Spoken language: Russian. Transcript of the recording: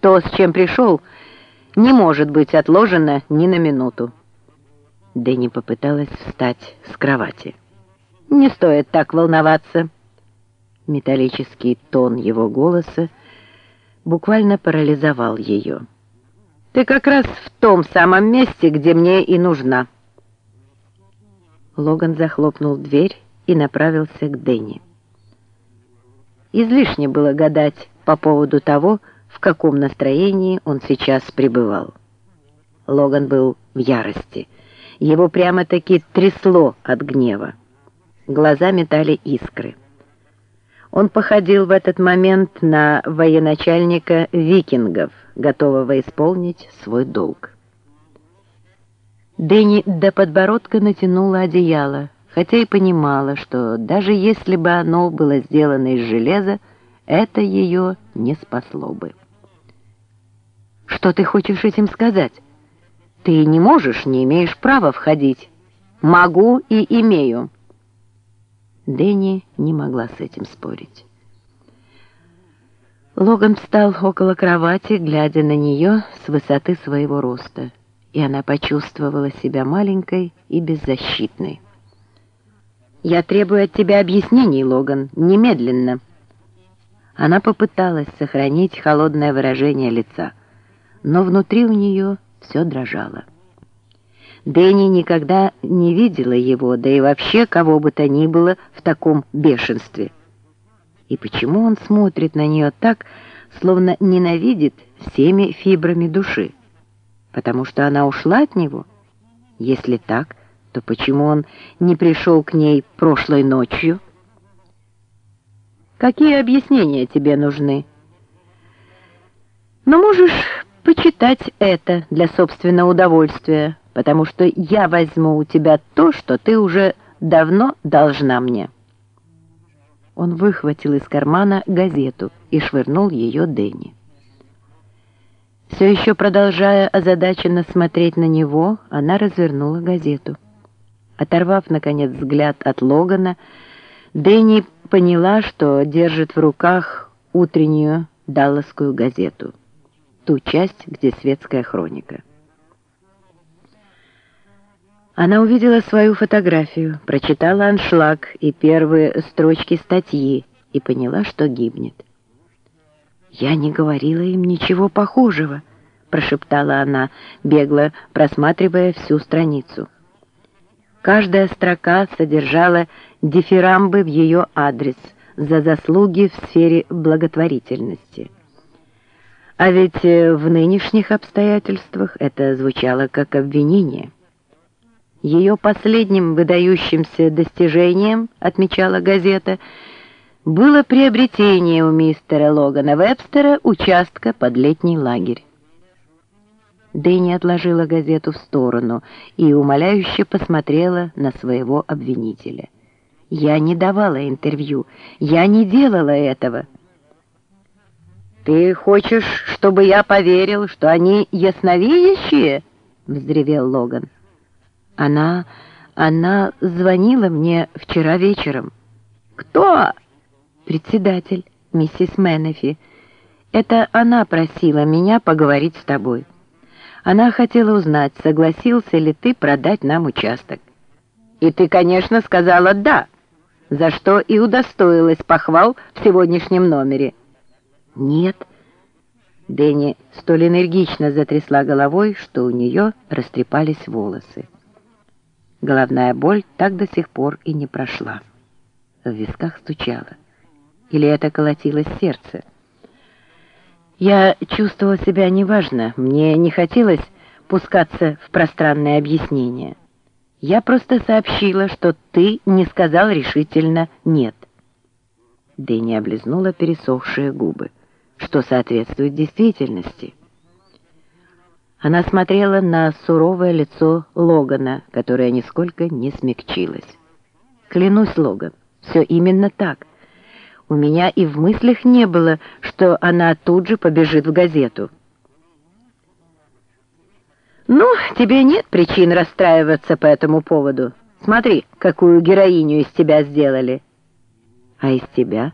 То, с чем пришел, не может быть отложено ни на минуту. Дэнни попыталась встать с кровати. «Не стоит так волноваться». Металлический тон его голоса буквально парализовал ее. «Ты как раз в том самом месте, где мне и нужна». Логан захлопнул дверь и направился к Дэнни. Излишне было гадать по поводу того, в каком настроении он сейчас пребывал. Логан был в ярости. Его прямо-таки трясло от гнева. Глаза метали искры. Он походил в этот момент на военачальника викингов, готового исполнить свой долг. Дэнни до подбородка натянула одеяло, хотя и понимала, что даже если бы оно было сделано из железа, это ее не спасло бы. «Что ты хочешь этим сказать? Ты не можешь, не имеешь права входить. Могу и имею». Дэнни не могла с этим спорить. Логан встал около кровати, глядя на нее с высоты своего роста, и она почувствовала себя маленькой и беззащитной. «Я требую от тебя объяснений, Логан, немедленно». Она попыталась сохранить холодное выражение лица, но внутри у нее все дрожало. Дэнни никогда не видела его, да и вообще кого бы то ни было в таком бешенстве. И почему он смотрит на нее так, словно ненавидит всеми фибрами души? Потому что она ушла от него? Если так, то почему он не пришел к ней прошлой ночью? Какие объяснения тебе нужны? Но можешь почитать это для собственного удовольствия, потому что я возьму у тебя то, что ты уже давно должна мне». Он выхватил из кармана газету и швырнул ее Дэнни. Все еще продолжая озадаченно смотреть на него, она развернула газету. Оторвав, наконец, взгляд от Логана, Дэнни поняла, что держит в руках утреннюю далласскую газету ту часть, где светская хроника. Она увидела свою фотографию, прочитала аншлаг и первые строчки статьи и поняла, что гибнет. «Я не говорила им ничего похожего», — прошептала она, бегло просматривая всю страницу. Каждая строка содержала дифирамбы в ее адрес за заслуги в сфере благотворительности. А ведь э, в нынешних обстоятельствах это звучало как обвинение. Ее последним выдающимся достижением, отмечала газета, было приобретение у мистера Логана Вебстера участка под летний лагерь. Дэнни отложила газету в сторону и умоляюще посмотрела на своего обвинителя. «Я не давала интервью, я не делала этого». «Ты хочешь, чтобы я поверил, что они ясновидящие?» — взревел Логан. «Она... она звонила мне вчера вечером». «Кто?» «Председатель, миссис Менефи. Это она просила меня поговорить с тобой. Она хотела узнать, согласился ли ты продать нам участок. И ты, конечно, сказала «да», за что и удостоилась похвал в сегодняшнем номере». «Нет». Дэнни столь энергично затрясла головой, что у нее растрепались волосы. Головная боль так до сих пор и не прошла. В висках стучало. Или это колотилось сердце? Я чувствовала себя неважно, мне не хотелось пускаться в пространное объяснение. Я просто сообщила, что ты не сказал решительно «нет». Дэнни облизнула пересохшие губы что соответствует действительности. Она смотрела на суровое лицо Логана, которое нисколько не смягчилось. «Клянусь, Логан, все именно так. У меня и в мыслях не было, что она тут же побежит в газету». «Ну, тебе нет причин расстраиваться по этому поводу. Смотри, какую героиню из тебя сделали». «А из тебя?»